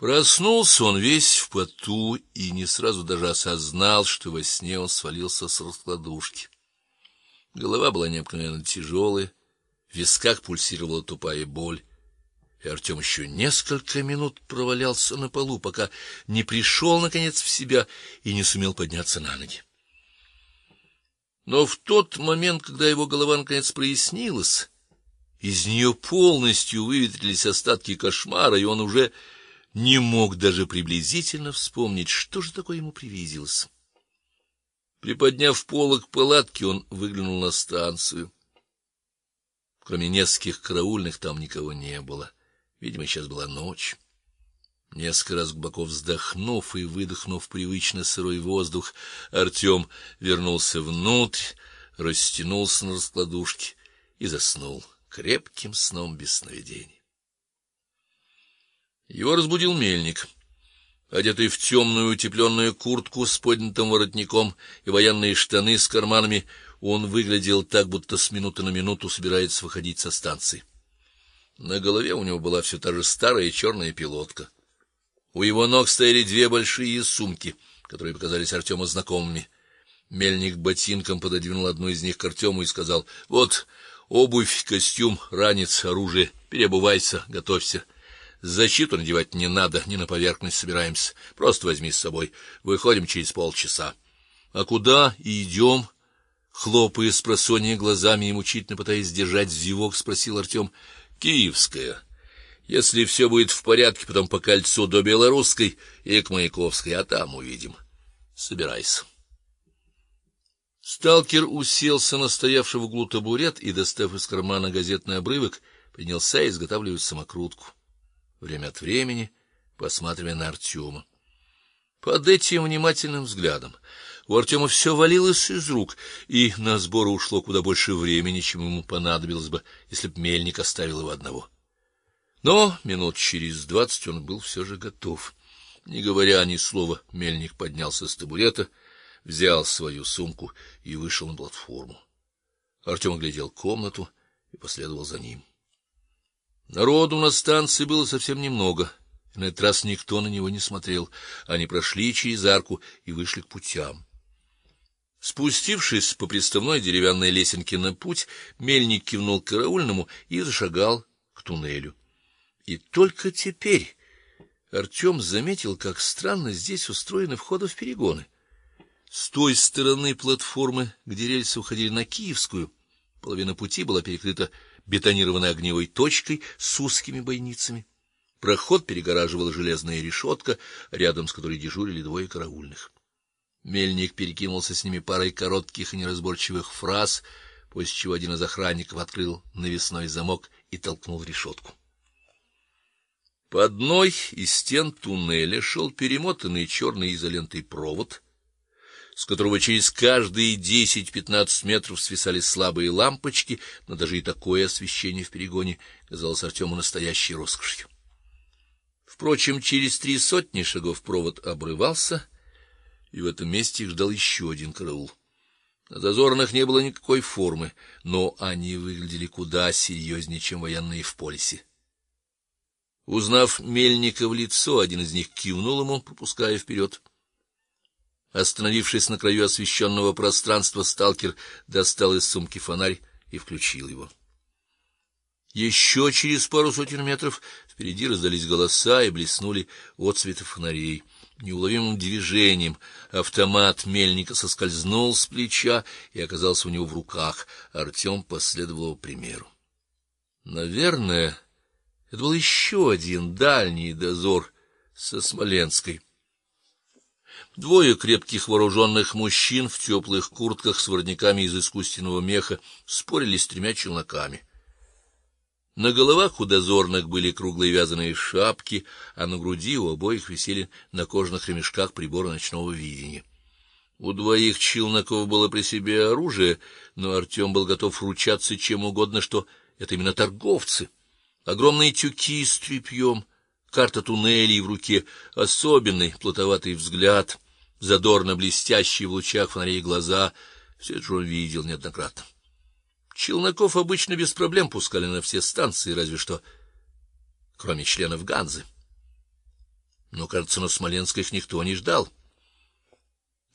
Проснулся он весь в поту и не сразу даже осознал, что во сне он свалился с раскладушки. Голова была необыкновенно тяжелая, в висках пульсировала тупая боль. И Артем еще несколько минут провалялся на полу, пока не пришел наконец в себя и не сумел подняться на ноги. Но в тот момент, когда его голова наконец прояснилась, из нее полностью выветрились остатки кошмара, и он уже не мог даже приблизительно вспомнить, что же такое ему привиделось. Приподняв полог палатки, он выглянул на станцию. Кроме нескольких караульных там никого не было. Видимо, сейчас была ночь. Несколько раз глубоко вздохнув и выдохнув привычно сырой воздух, Артем вернулся внутрь, растянулся на раскладушке и заснул крепким сном без сновидений. Его разбудил мельник. Одетый в темную утепленную куртку с поднятым воротником и военные штаны с карманами, он выглядел так, будто с минуты на минуту собирается выходить со станции. На голове у него была все та же старая черная пилотка. У его ног стояли две большие сумки, которые показались Артему знакомыми. Мельник ботинком пододвинул одну из них к Артему и сказал: "Вот обувь, костюм, ранец, оружие. Переобувайся, готовься. Защиту надевать не надо, не на поверхность собираемся. Просто возьми с собой. Выходим через полчаса. А куда идем?» Хлопая с просонья глазами и мучительно пытаясь сдержать зевок, спросил Артем. Киевская. Если все будет в порядке, потом по кольцу до Белорусской и к Маяковской, а там увидим. Собирайся. Сталкер уселся на стоявший в углу табурет и, достав из кармана газетный обрывок, принялся изготавливать самокрутку время от времени посматривая на Артема. Под этим внимательным взглядом у Артема все валилось из рук, и на сборы ушло куда больше времени, чем ему понадобилось бы, если б мельник оставил его одного. Но минут через двадцать он был все же готов. Не говоря ни слова, мельник поднялся с табурета, взял свою сумку и вышел на платформу. Артем оглядел комнату и последовал за ним. Народу на станции было совсем немного. На этот раз никто на него не смотрел. Они прошли через арку и вышли к путям. Спустившись по приставной деревянной лесенке на путь, мельник кивнул караульному и зашагал к туннелю. И только теперь Артем заметил, как странно здесь устроены входы в перегоны. С той стороны платформы, где рельсы уходили на Киевскую, половина пути была перекрыта бетонированной огневой точкой с узкими бойницами. Проход перегораживала железная решетка, рядом с которой дежурили двое караульных. Мельник перекинулся с ними парой коротких и неразборчивых фраз, после чего один из охранников открыл навесной замок и толкнул решетку. По одной из стен туннеля шел перемотанный черной изолентой провод с которого через каждые 10-15 метров свисали слабые лампочки, но даже и такое освещение в перегоне казалось Артему настоящей роскошью. Впрочем, через три сотни шагов провод обрывался, и в этом месте их ждал еще один караул. На дозорных не было никакой формы, но они выглядели куда серьезнее, чем военные в полисе. Узнав Мельника в лицо, один из них кивнул ему, пропуская вперед. Остановившись на краю освещенного пространства, сталкер достал из сумки фонарь и включил его. Еще через пару сотен метров впереди раздались голоса и блеснули отсветы фонарей. Неуловимым движением автомат мельника соскользнул с плеча и оказался у него в руках. Артем последовал его примеру. Наверное, это был еще один дальний дозор со Смоленской. Двое крепких вооруженных мужчин в теплых куртках с воротниками из искусственного меха спорили с тремя челноками. На головах у дозорных были круглые вязаные шапки, а на груди у обоих висели на кожаных ремешках приборы ночного видения. У двоих челноков было при себе оружие, но Артем был готов ручаться чем угодно, что это именно торговцы. Огромные тюки с тряпьем, карта туннелей в руке, особенный плотоватый взгляд, задорно блестящие в лучах фонарей глаза все это он видел неоднократно. Челноков обычно без проблем пускали на все станции, разве что кроме членов Ганзы. Но, кажется, на Смоленских никто не ждал.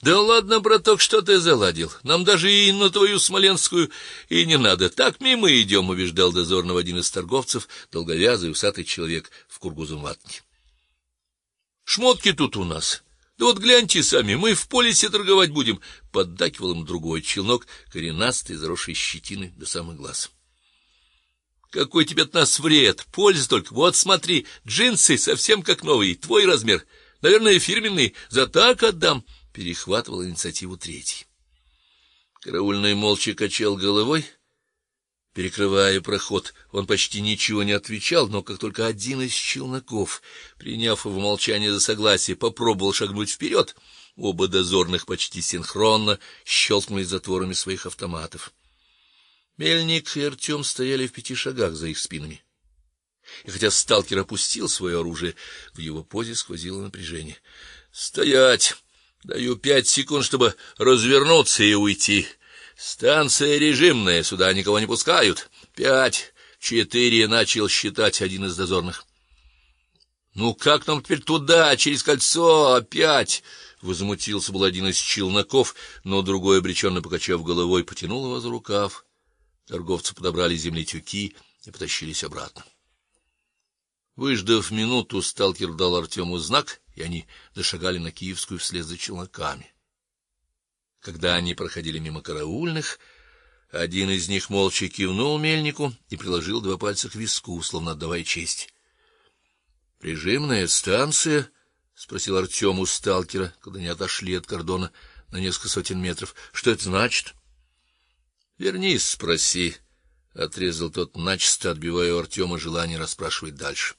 Да ладно, браток, что ты заладил? Нам даже и на твою Смоленскую и не надо. Так мимо идем, убеждал дозорного один из торговцев, долговязый усатый человек в кургузом ватнике. Шмотки тут у нас. Да вот гляньте сами, мы в полисе торговать будем, поддакивал им другой челнок, коренастый, заросший щетиной до самых глаз. Какой тебе от нас вред? Польза только. Вот смотри, джинсы совсем как новые, твой размер. Наверное, фирменные. За так отдам. Перехватывал инициативу третий. Караульный молча качал головой, перекрывая проход. Он почти ничего не отвечал, но как только один из челноков, приняв его молчание за согласие, попробовал шагнуть вперед, оба дозорных почти синхронно щелкнули затворами своих автоматов. Мельник и Артем стояли в пяти шагах за их спинами. И хотя сталкер опустил свое оружие, в его позе сквозило напряжение. "Стоять! Даю пять секунд, чтобы развернуться и уйти. Станция режимная, сюда никого не пускают. Пять, четыре, начал считать один из дозорных. Ну как нам теперь туда, через кольцо опять? возмутился был один из челноков, но другой обреченно покачав головой, потянул его за рукав. Торговцы подобрали земли тюки и потащились обратно. Выждав минуту, сталкер дал Артему знак, и они зашагали на Киевскую вслед за челноками. Когда они проходили мимо караульных, один из них молча кивнул мельнику и приложил два пальца к виску, словно отдавая честь. Режимная станция, спросил Артем у сталкера, когда они отошли от кордона на несколько сотен метров. Что это значит? Вернись, спроси, отрезал тот, начисто отбивая у Артема желание расспрашивать дальше.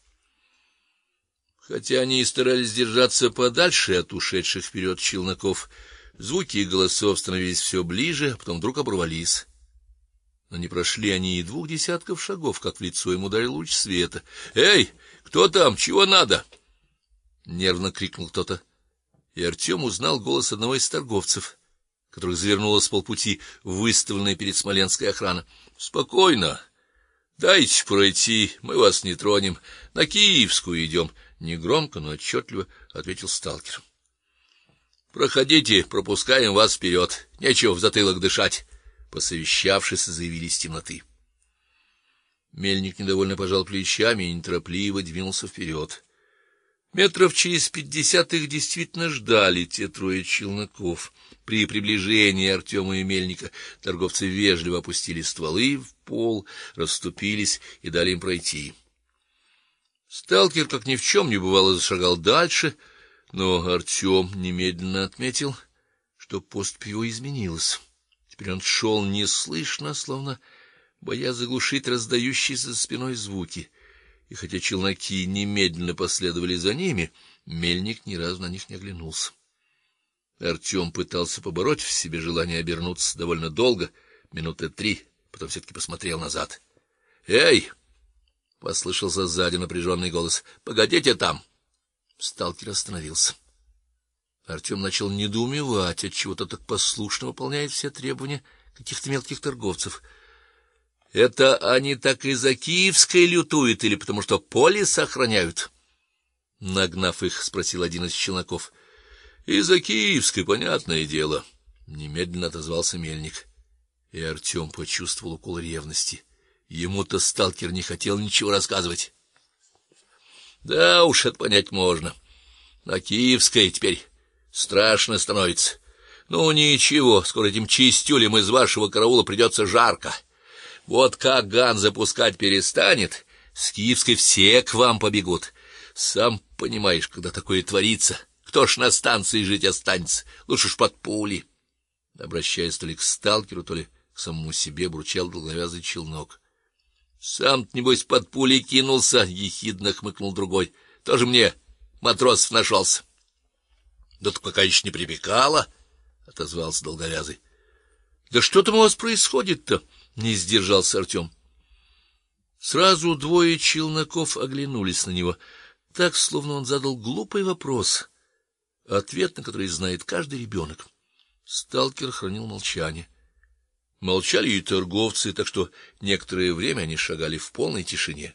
Хотя они и старались держаться подальше от ушедших вперед челноков, звуки их голосов становились все ближе, а потом вдруг оборвались. Но не прошли они и двух десятков шагов, как в лицо ему ударил луч света. "Эй, кто там? Чего надо?" нервно крикнул кто-то. И Артем узнал голос одного из торговцев которых завернула с полпути выставленная перед Смоленской охрана. Спокойно. Дайте пройти, мы вас не тронем. На Киевскую идем», — негромко, но отчетливо ответил сталкер. Проходите, пропускаем вас вперед. Нечего в затылок дышать, посовещавшись, заявили из темноты. Мельник недовольно пожал плечами и неторопливо двинулся вперед. Метров через пятьдесят их действительно ждали те трое челноков. При приближении Артема и Мельника торговцы вежливо опустили стволы в пол, расступились и дали им пройти. Сталкер, как ни в чем не бывало, зашагал дальше, но Артем немедленно отметил, что поступь его изменилась. Теперь он шел неслышно, словно боясь заглушить раздающиеся за спиной звуки. И хотя челноки немедленно последовали за ними, мельник ни разу на них не оглянулся. Артем пытался побороть в себе желание обернуться довольно долго, минуты три, потом все таки посмотрел назад. "Эй!" Послышался сзади напряженный голос. "Погодите там!" Сталкер остановился. Артем начал недоумевать, от чего то так послушно выполняет все требования каких-то мелких торговцев. Это они так из-за Киевской лютуют или потому что поле сохраняют? Нагнав их, спросил один из челноков. Из-за Киевской, понятное дело, немедленно отозвался мельник. И Артем почувствовал укол ревности. Ему-то сталкер не хотел ничего рассказывать. Да уж, это понять можно. На Киевской теперь страшно становится. Ну ничего, скоро этим чистюлям из вашего караула придется жарко. Вот как Ган запускать перестанет, с Киевской все к вам побегут. Сам понимаешь, когда такое творится, кто ж на станции жить останется? Лучше ж под пули. Обращаясь то ли к сталкеру, то ли к самому себе, бурчал долговязый челнок. Сам небось под пули кинулся, ехидно хмыкнул другой. Тоже мне матросов нашелся. Да так пока еще не прибегало, отозвался долговязый. Да что там у вас происходит-то? не сдержался Артем. Сразу двое челноков оглянулись на него, так словно он задал глупый вопрос ответ на который знает каждый ребенок. Сталкер хранил молчание. Молчали и торговцы, так что некоторое время они шагали в полной тишине.